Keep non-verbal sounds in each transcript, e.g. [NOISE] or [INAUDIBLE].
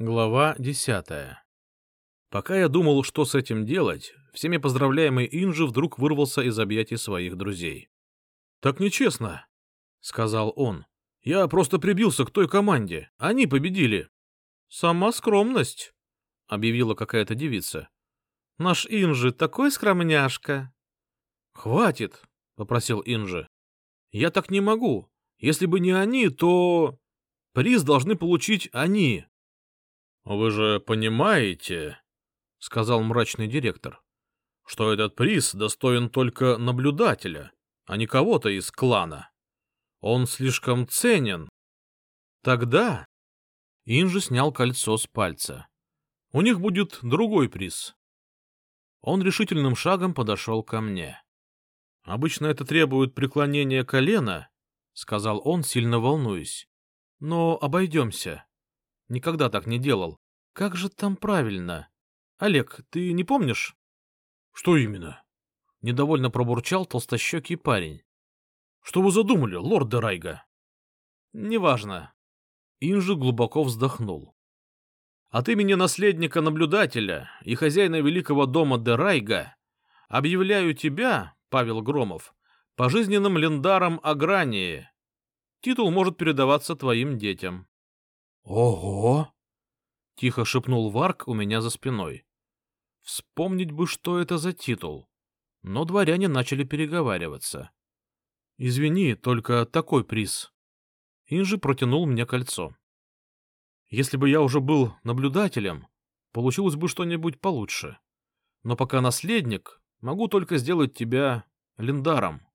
Глава десятая Пока я думал, что с этим делать, всеми поздравляемый Инжи вдруг вырвался из объятий своих друзей. — Так нечестно, — сказал он. — Я просто прибился к той команде. Они победили. — Сама скромность, — объявила какая-то девица. — Наш Инжи такой скромняшка. — Хватит, — попросил Инжи. — Я так не могу. Если бы не они, то... Приз должны получить они. — Вы же понимаете, — сказал мрачный директор, — что этот приз достоин только наблюдателя, а не кого-то из клана. Он слишком ценен. Тогда Инжи снял кольцо с пальца. У них будет другой приз. Он решительным шагом подошел ко мне. Обычно это требует преклонения колена, — сказал он, сильно волнуясь. — Но обойдемся. Никогда так не делал. Как же там правильно? Олег, ты не помнишь? — Что именно? — недовольно пробурчал толстощекий парень. — Что вы задумали, лорд Дерайга? — Неважно. Инжи глубоко вздохнул. От имени наследника-наблюдателя и хозяина великого дома Дерайга объявляю тебя, Павел Громов, пожизненным лендаром Агрании. Титул может передаваться твоим детям. — Ого! — тихо шепнул Варк у меня за спиной. Вспомнить бы, что это за титул. Но дворяне начали переговариваться. — Извини, только такой приз. Инжи протянул мне кольцо. Если бы я уже был наблюдателем, получилось бы что-нибудь получше. Но пока наследник, могу только сделать тебя лендаром.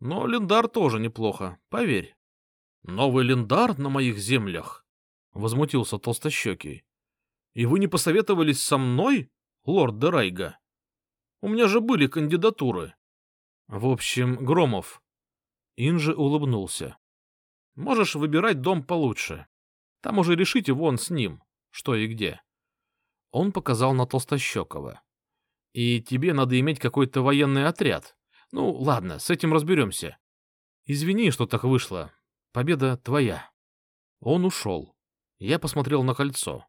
Но лендар тоже неплохо, поверь. Новый лендар на моих землях? — возмутился толстощекий. — И вы не посоветовались со мной, лорд Дерайга? У меня же были кандидатуры. В общем, Громов. Инжи улыбнулся. Можешь выбирать дом получше. Там уже решите вон с ним, что и где. Он показал на Толстощекова. И тебе надо иметь какой-то военный отряд. Ну, ладно, с этим разберемся. Извини, что так вышло. Победа твоя. Он ушел. Я посмотрел на кольцо.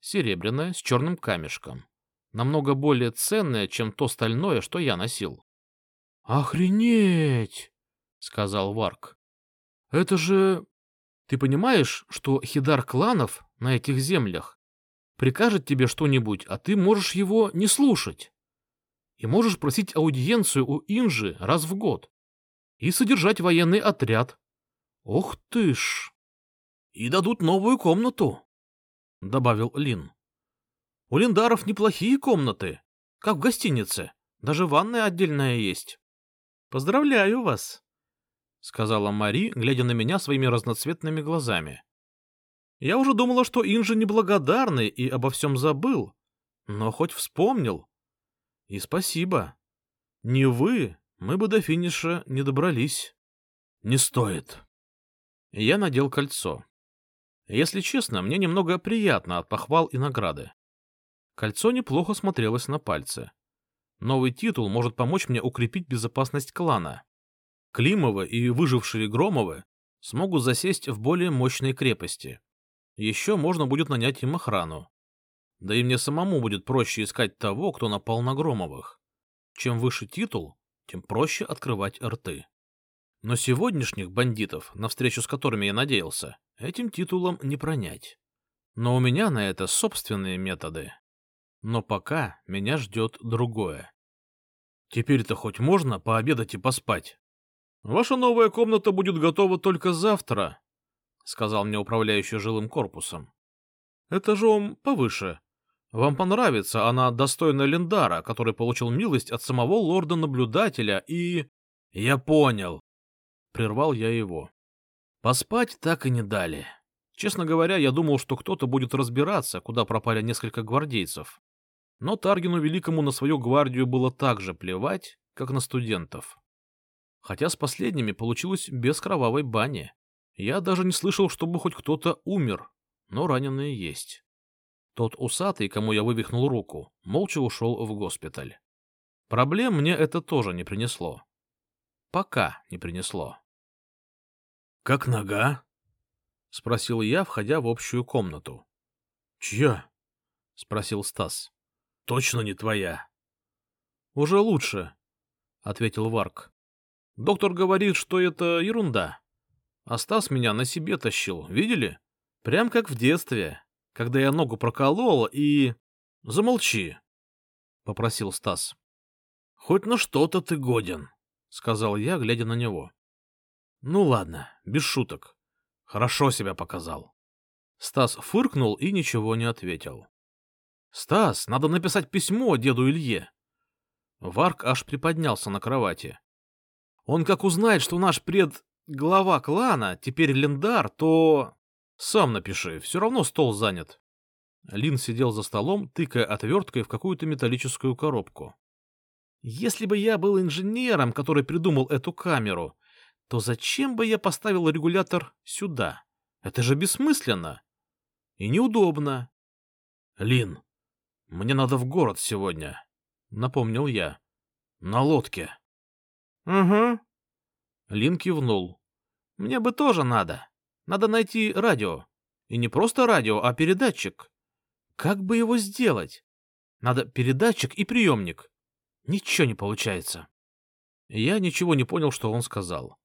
Серебряное, с черным камешком. Намного более ценное, чем то стальное, что я носил. «Охренеть!» — сказал Варк. «Это же... Ты понимаешь, что хидар кланов на этих землях прикажет тебе что-нибудь, а ты можешь его не слушать? И можешь просить аудиенцию у Инжи раз в год и содержать военный отряд. Ох ты ж!» И дадут новую комнату, — добавил Лин. — У линдаров неплохие комнаты, как в гостинице, даже ванная отдельная есть. — Поздравляю вас, — сказала Мари, глядя на меня своими разноцветными глазами. Я уже думала, что Инжи неблагодарный и обо всем забыл, но хоть вспомнил. И спасибо. Не вы, мы бы до финиша не добрались. Не стоит. Я надел кольцо. Если честно, мне немного приятно от похвал и награды. Кольцо неплохо смотрелось на пальце. Новый титул может помочь мне укрепить безопасность клана. Климовы и выжившие Громовы смогут засесть в более мощной крепости. Еще можно будет нанять им охрану. Да и мне самому будет проще искать того, кто напал на Громовых. Чем выше титул, тем проще открывать рты. Но сегодняшних бандитов, на встречу с которыми я надеялся, этим титулом не пронять. Но у меня на это собственные методы. Но пока меня ждет другое. Теперь-то хоть можно пообедать и поспать. Ваша новая комната будет готова только завтра, — сказал мне управляющий жилым корпусом. Этажом повыше. Вам понравится, она достойна Лендара, который получил милость от самого лорда-наблюдателя и... Я понял, Прервал я его. Поспать так и не дали. Честно говоря, я думал, что кто-то будет разбираться, куда пропали несколько гвардейцев. Но Таргину Великому на свою гвардию было так же плевать, как на студентов. Хотя с последними получилось без кровавой бани. Я даже не слышал, чтобы хоть кто-то умер, но раненые есть. Тот усатый, кому я вывихнул руку, молча ушел в госпиталь. Проблем мне это тоже не принесло. Пока не принесло. — Как нога? — спросил я, входя в общую комнату. Чья? — спросил Стас. — Точно не твоя. — Уже лучше, — ответил Варк. — Доктор говорит, что это ерунда. А Стас меня на себе тащил, видели? Прям как в детстве, когда я ногу проколол и... — Замолчи, — попросил Стас. — Хоть на что-то ты годен, — сказал я, глядя на него. — Ну ладно, без шуток. Хорошо себя показал. Стас фыркнул и ничего не ответил. — Стас, надо написать письмо деду Илье. Варк аж приподнялся на кровати. Он как узнает, что наш пред... глава клана теперь Лендар, то... Сам напиши, все равно стол занят. Лин сидел за столом, тыкая отверткой в какую-то металлическую коробку. Если бы я был инженером, который придумал эту камеру, то зачем бы я поставил регулятор сюда? Это же бессмысленно. И неудобно. Лин, мне надо в город сегодня, напомнил я. На лодке. Угу. Лин кивнул. Мне бы тоже надо. Надо найти радио. И не просто радио, а передатчик. Как бы его сделать? Надо передатчик и приемник. Ничего не получается. Я ничего не понял, что он сказал.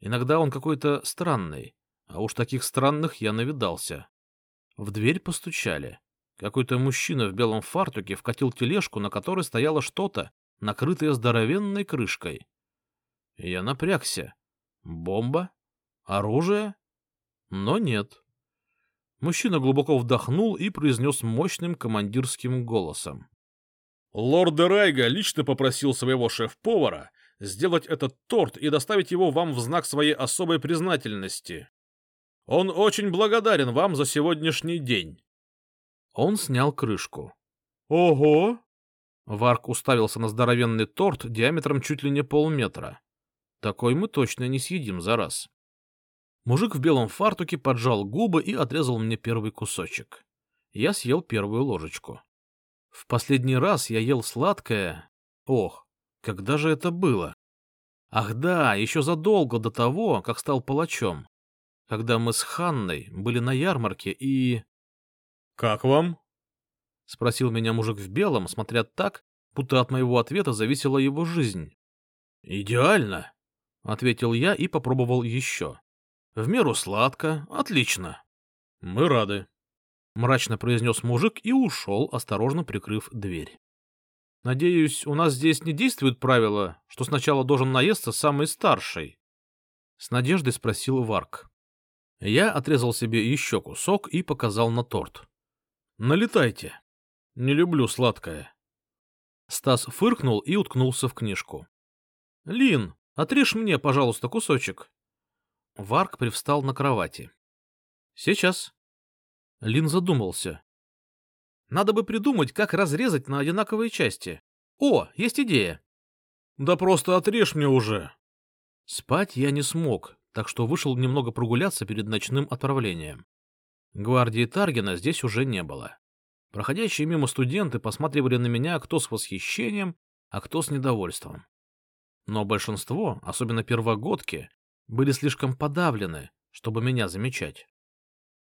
Иногда он какой-то странный, а уж таких странных я навидался. В дверь постучали. Какой-то мужчина в белом фартуке вкатил тележку, на которой стояло что-то, накрытое здоровенной крышкой. Я напрягся. Бомба? Оружие? Но нет. Мужчина глубоко вдохнул и произнес мощным командирским голосом. «Лорд Райга лично попросил своего шеф-повара сделать этот торт и доставить его вам в знак своей особой признательности. Он очень благодарен вам за сегодняшний день. Он снял крышку. Ого! Варк уставился на здоровенный торт диаметром чуть ли не полметра. Такой мы точно не съедим за раз. Мужик в белом фартуке поджал губы и отрезал мне первый кусочек. Я съел первую ложечку. В последний раз я ел сладкое. Ох, когда же это было? Ах да, еще задолго до того, как стал палачом когда мы с Ханной были на ярмарке и... — Как вам? — спросил меня мужик в белом, смотря так, будто от моего ответа зависела его жизнь. — Идеально, — ответил я и попробовал еще. — В меру сладко, отлично. — Мы рады, — мрачно произнес мужик и ушел, осторожно прикрыв дверь. — Надеюсь, у нас здесь не действует правило, что сначала должен наесться самый старший? — с надеждой спросил Варк. Я отрезал себе еще кусок и показал на торт. «Налетайте. Не люблю сладкое». Стас фыркнул и уткнулся в книжку. «Лин, отрежь мне, пожалуйста, кусочек». Варк привстал на кровати. «Сейчас». Лин задумался. «Надо бы придумать, как разрезать на одинаковые части. О, есть идея». «Да просто отрежь мне уже». Спать я не смог, так что вышел немного прогуляться перед ночным отправлением. Гвардии Таргена здесь уже не было. Проходящие мимо студенты посматривали на меня кто с восхищением, а кто с недовольством. Но большинство, особенно первогодки, были слишком подавлены, чтобы меня замечать.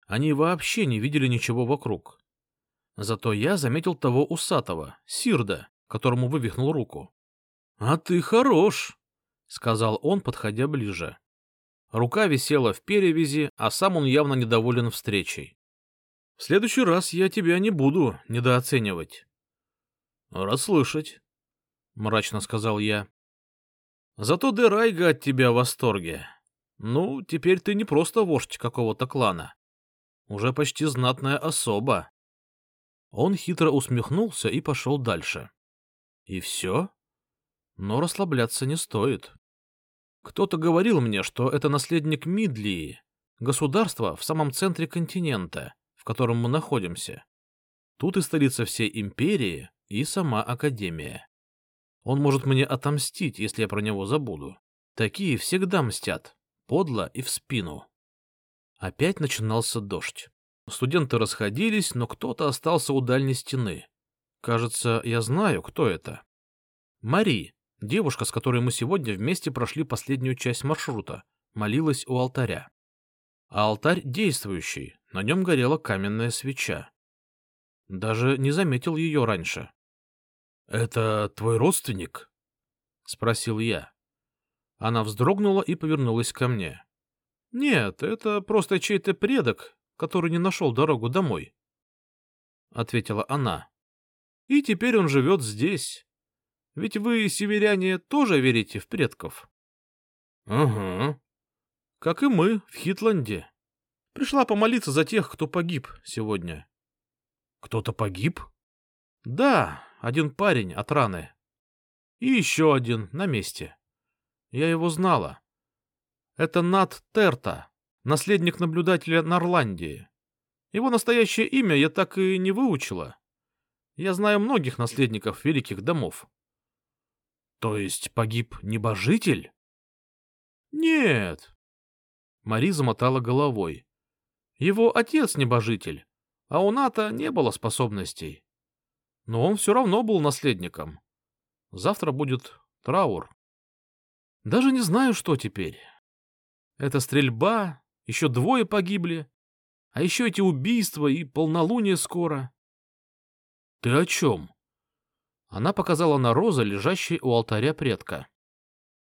Они вообще не видели ничего вокруг. Зато я заметил того усатого, Сирда, которому вывихнул руку. — А ты хорош, — сказал он, подходя ближе. Рука висела в перевязи, а сам он явно недоволен встречей. — В следующий раз я тебя не буду недооценивать. — Расслышать, — мрачно сказал я. — Зато Дерайга от тебя в восторге. Ну, теперь ты не просто вождь какого-то клана. Уже почти знатная особа. Он хитро усмехнулся и пошел дальше. И все? Но расслабляться не стоит. Кто-то говорил мне, что это наследник Мидлии, государства в самом центре континента, в котором мы находимся. Тут и столица всей империи, и сама Академия. Он может мне отомстить, если я про него забуду. Такие всегда мстят, подло и в спину. Опять начинался дождь. Студенты расходились, но кто-то остался у дальней стены. Кажется, я знаю, кто это. Мари, Девушка, с которой мы сегодня вместе прошли последнюю часть маршрута, молилась у алтаря. А алтарь действующий, на нем горела каменная свеча. Даже не заметил ее раньше. — Это твой родственник? — спросил я. Она вздрогнула и повернулась ко мне. — Нет, это просто чей-то предок, который не нашел дорогу домой, — ответила она. — И теперь он живет здесь. Ведь вы, северяне, тоже верите в предков? — Ага. — Как и мы в Хитланде. Пришла помолиться за тех, кто погиб сегодня. — Кто-то погиб? — Да, один парень от раны. И еще один на месте. Я его знала. Это Нат Терта, наследник наблюдателя Норландии. Его настоящее имя я так и не выучила. Я знаю многих наследников великих домов. То есть погиб небожитель? Нет. Мари замотала головой. Его отец небожитель, а у Ната не было способностей. Но он все равно был наследником. Завтра будет траур. Даже не знаю, что теперь. Это стрельба, еще двое погибли, а еще эти убийства и полнолуние скоро. — Ты о чем? Она показала на розы, лежащие у алтаря предка.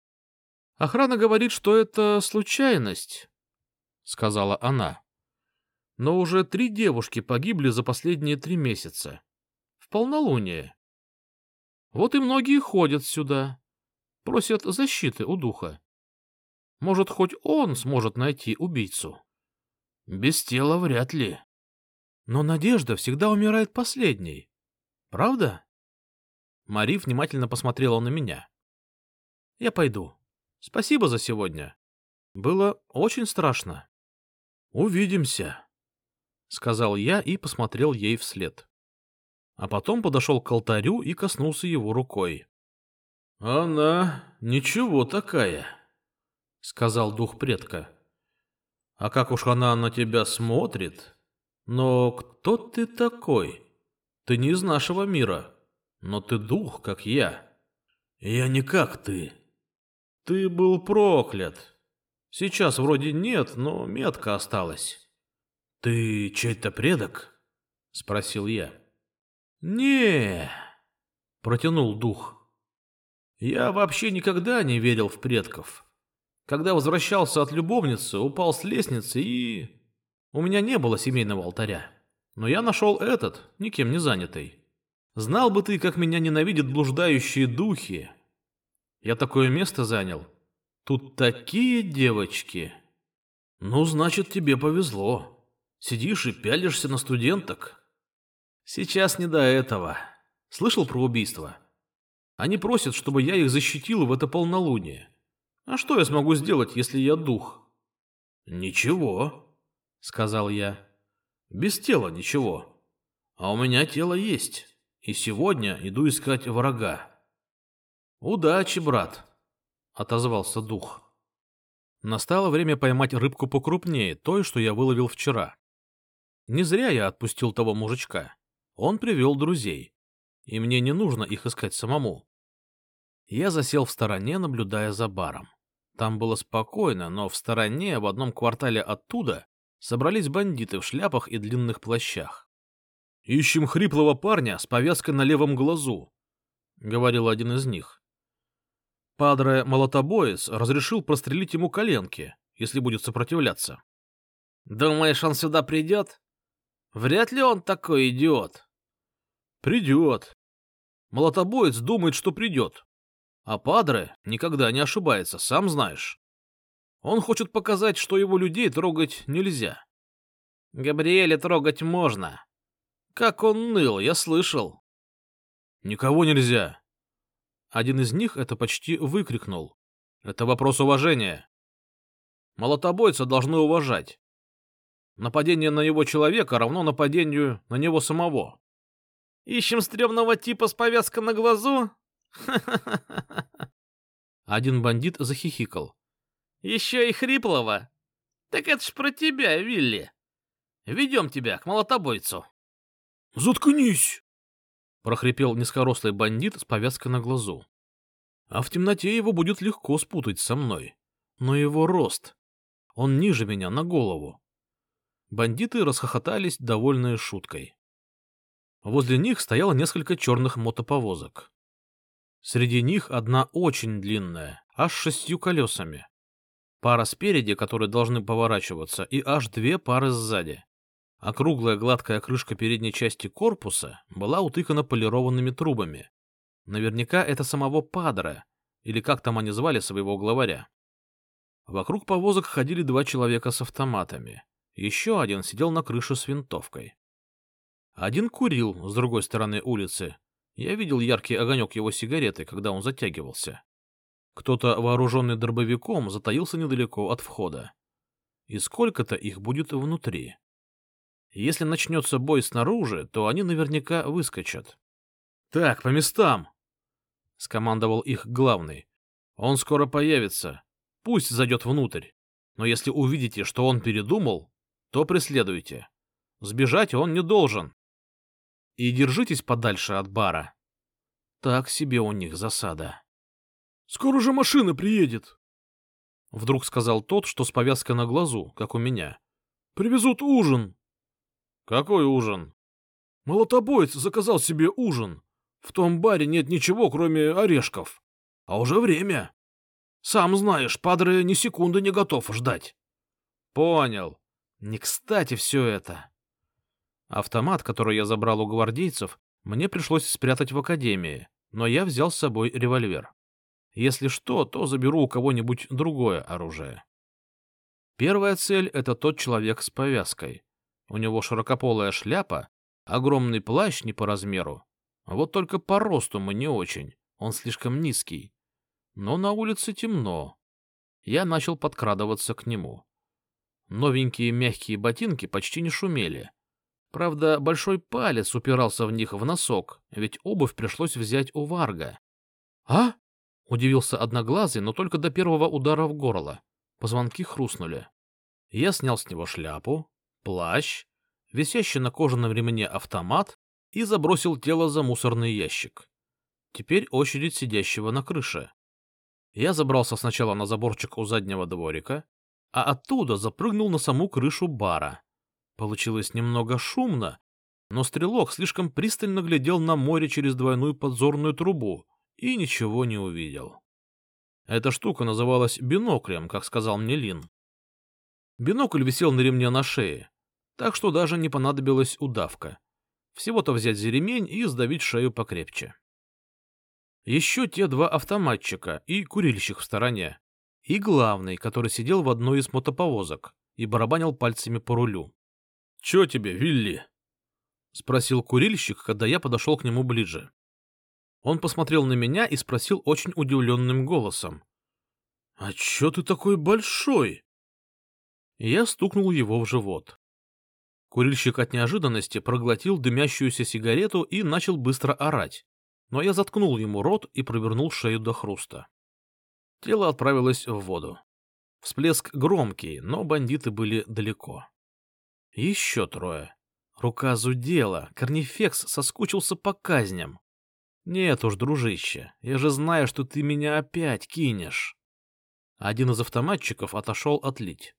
— Охрана говорит, что это случайность, — сказала она. Но уже три девушки погибли за последние три месяца. В полнолуние. Вот и многие ходят сюда, просят защиты у духа. Может, хоть он сможет найти убийцу? Без тела вряд ли. Но надежда всегда умирает последней. Правда? Мари внимательно посмотрела на меня. Я пойду. Спасибо за сегодня. Было очень страшно. Увидимся, сказал я и посмотрел ей вслед. А потом подошел к алтарю и коснулся его рукой. Она ничего такая, сказал дух предка. А как уж она на тебя смотрит? Но кто ты такой? Ты не из нашего мира, но ты дух, как я. Я не как ты. Ты был проклят. Сейчас вроде нет, но метка осталась. Ты чей-то предок? Спросил я. Не, протянул дух. Я вообще никогда не верил в предков. Когда возвращался от любовницы, упал с лестницы и... У меня не было семейного алтаря. Но я нашел этот, никем не занятый. Знал бы ты, как меня ненавидят блуждающие духи. Я такое место занял. Тут такие девочки. Ну, значит, тебе повезло. Сидишь и пялишься на студенток. Сейчас не до этого. Слышал про убийство? Они просят, чтобы я их защитил в это полнолуние. А что я смогу сделать, если я дух? Ничего, сказал я. Без тела ничего. А у меня тело есть. И сегодня иду искать врага. Удачи, брат, отозвался дух. Настало время поймать рыбку покрупнее, той, что я выловил вчера. Не зря я отпустил того мужичка. Он привел друзей, и мне не нужно их искать самому. Я засел в стороне, наблюдая за баром. Там было спокойно, но в стороне, в одном квартале оттуда, собрались бандиты в шляпах и длинных плащах. «Ищем хриплого парня с повязкой на левом глазу», — говорил один из них. Падре Молотобоец разрешил прострелить ему коленки, если будет сопротивляться. «Думаешь, он сюда придет? Вряд ли он такой идиот». «Придет. Молотобоец думает, что придет. А Падре никогда не ошибается, сам знаешь. Он хочет показать, что его людей трогать нельзя. Габриэля трогать можно. Как он ныл, я слышал. Никого нельзя. Один из них это почти выкрикнул. Это вопрос уважения. Молотобойца должны уважать. Нападение на его человека равно нападению на него самого. Ищем стрёмного типа с повязкой на глазу? [LAUGHS] Один бандит захихикал. Еще и хриплого. Так это ж про тебя, Вилли. Ведем тебя к молотобойцу. Заткнись! прохрипел низкорослый бандит с повязкой на глазу. А в темноте его будет легко спутать со мной. Но его рост. Он ниже меня на голову. Бандиты расхохотались, довольные шуткой. Возле них стояло несколько черных мотоповозок. Среди них одна очень длинная, аж шестью колесами. Пара спереди, которые должны поворачиваться, и аж две пары сзади. Округлая гладкая крышка передней части корпуса была утыкана полированными трубами. Наверняка это самого Падре, или как там они звали своего главаря. Вокруг повозок ходили два человека с автоматами. Еще один сидел на крыше с винтовкой. Один курил с другой стороны улицы. Я видел яркий огонек его сигареты, когда он затягивался. Кто-то, вооруженный дробовиком, затаился недалеко от входа. И сколько-то их будет внутри. Если начнется бой снаружи, то они наверняка выскочат. — Так, по местам! — скомандовал их главный. — Он скоро появится. Пусть зайдет внутрь. Но если увидите, что он передумал, то преследуйте. Сбежать он не должен. И держитесь подальше от бара. Так себе у них засада. — Скоро же машина приедет! — вдруг сказал тот, что с повязкой на глазу, как у меня. — Привезут ужин! Какой ужин? Молотобоец заказал себе ужин. В том баре нет ничего, кроме орешков. А уже время. Сам знаешь, падре ни секунды не готов ждать. Понял. Не кстати все это. Автомат, который я забрал у гвардейцев, мне пришлось спрятать в академии, но я взял с собой револьвер. Если что, то заберу у кого-нибудь другое оружие. Первая цель — это тот человек с повязкой. У него широкополая шляпа, огромный плащ не по размеру. Вот только по росту мы не очень, он слишком низкий. Но на улице темно. Я начал подкрадываться к нему. Новенькие мягкие ботинки почти не шумели. Правда, большой палец упирался в них в носок, ведь обувь пришлось взять у Варга. «А?» — удивился одноглазый, но только до первого удара в горло. Позвонки хрустнули. Я снял с него шляпу, плащ, висящий на кожаном ремне автомат и забросил тело за мусорный ящик. Теперь очередь сидящего на крыше. Я забрался сначала на заборчик у заднего дворика, а оттуда запрыгнул на саму крышу бара. Получилось немного шумно, но стрелок слишком пристально глядел на море через двойную подзорную трубу и ничего не увидел. Эта штука называлась биноклем, как сказал мне Лин. Бинокль висел на ремне на шее, так что даже не понадобилась удавка. Всего-то взять за ремень и сдавить шею покрепче. Еще те два автоматчика и курильщик в стороне. И главный, который сидел в одной из мотоповозок и барабанил пальцами по рулю. — Че тебе, Вилли? — спросил курильщик, когда я подошел к нему ближе. Он посмотрел на меня и спросил очень удивленным голосом. — А че ты такой большой? Я стукнул его в живот. Курильщик от неожиданности проглотил дымящуюся сигарету и начал быстро орать, но я заткнул ему рот и провернул шею до хруста. Тело отправилось в воду. Всплеск громкий, но бандиты были далеко. Еще трое. Рука зудела, Корнифекс соскучился по казням. Нет уж, дружище, я же знаю, что ты меня опять кинешь. Один из автоматчиков отошел отлить.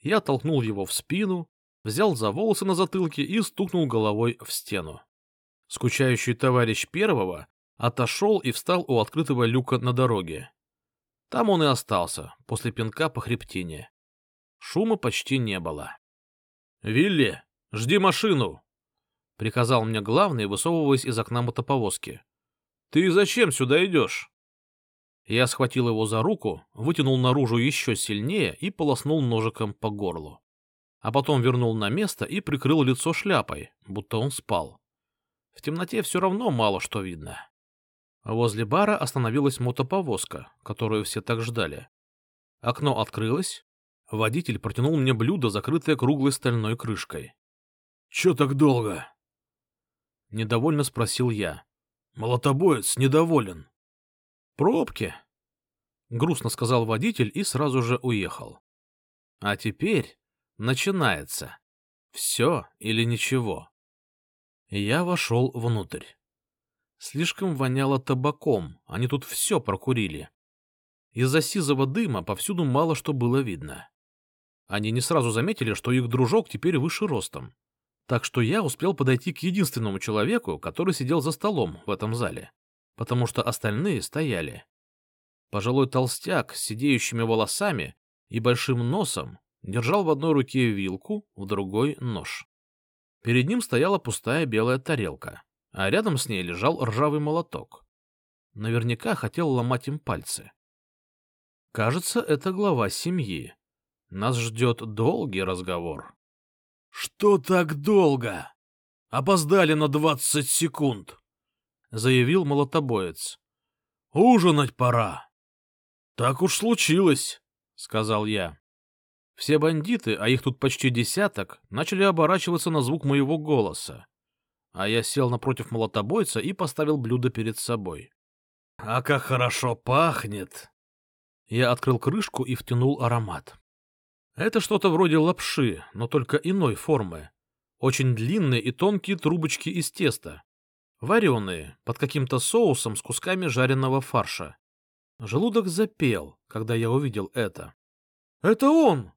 Я толкнул его в спину, взял за волосы на затылке и стукнул головой в стену. Скучающий товарищ первого отошел и встал у открытого люка на дороге. Там он и остался, после пинка по хребтине. Шума почти не было. — Вилли, жди машину! — приказал мне главный, высовываясь из окна мотоповозки. — Ты зачем сюда идешь? Я схватил его за руку, вытянул наружу еще сильнее и полоснул ножиком по горлу. А потом вернул на место и прикрыл лицо шляпой, будто он спал. В темноте все равно мало что видно. Возле бара остановилась мотоповозка, которую все так ждали. Окно открылось. Водитель протянул мне блюдо, закрытое круглой стальной крышкой. — Че так долго? — недовольно спросил я. — Молотобоец недоволен. «Пробки», — грустно сказал водитель и сразу же уехал. «А теперь начинается. Все или ничего». Я вошел внутрь. Слишком воняло табаком, они тут все прокурили. Из-за сизого дыма повсюду мало что было видно. Они не сразу заметили, что их дружок теперь выше ростом. Так что я успел подойти к единственному человеку, который сидел за столом в этом зале, потому что остальные стояли. Пожилой толстяк с сидеющими волосами и большим носом держал в одной руке вилку, в другой — нож. Перед ним стояла пустая белая тарелка, а рядом с ней лежал ржавый молоток. Наверняка хотел ломать им пальцы. Кажется, это глава семьи. Нас ждет долгий разговор. — Что так долго? Опоздали на двадцать секунд, — заявил молотобоец. — Ужинать пора. — Так уж случилось, — сказал я. Все бандиты, а их тут почти десяток, начали оборачиваться на звук моего голоса. А я сел напротив молотобойца и поставил блюдо перед собой. «А как хорошо пахнет!» Я открыл крышку и втянул аромат. Это что-то вроде лапши, но только иной формы. Очень длинные и тонкие трубочки из теста. Вареные, под каким-то соусом с кусками жареного фарша. Желудок запел, когда я увидел это. «Это он!»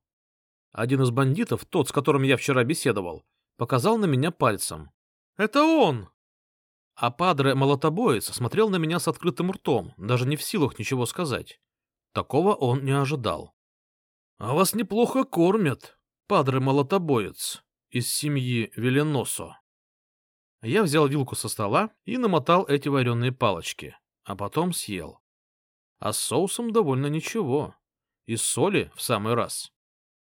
Один из бандитов, тот, с которым я вчера беседовал, показал на меня пальцем. «Это он!» А падре молотобоец смотрел на меня с открытым ртом, даже не в силах ничего сказать. Такого он не ожидал. «А вас неплохо кормят, падре молотобоец, из семьи Веленосо». Я взял вилку со стола и намотал эти вареные палочки, а потом съел. А с соусом довольно ничего. И соли в самый раз.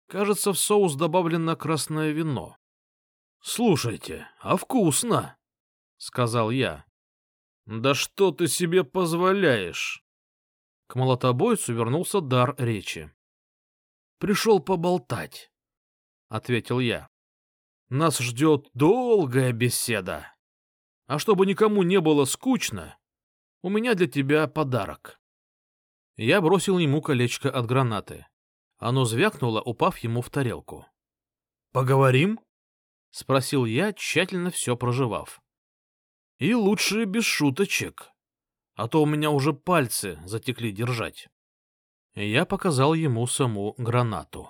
Кажется, в соус добавлено красное вино. — Слушайте, а вкусно, — сказал я. — Да что ты себе позволяешь? К молотобойцу вернулся дар речи. — Пришел поболтать, — ответил я. — Нас ждет долгая беседа. А чтобы никому не было скучно, у меня для тебя подарок. Я бросил ему колечко от гранаты. Оно звякнуло, упав ему в тарелку. «Поговорим?» — спросил я, тщательно все проживав. «И лучше без шуточек, а то у меня уже пальцы затекли держать». Я показал ему саму гранату.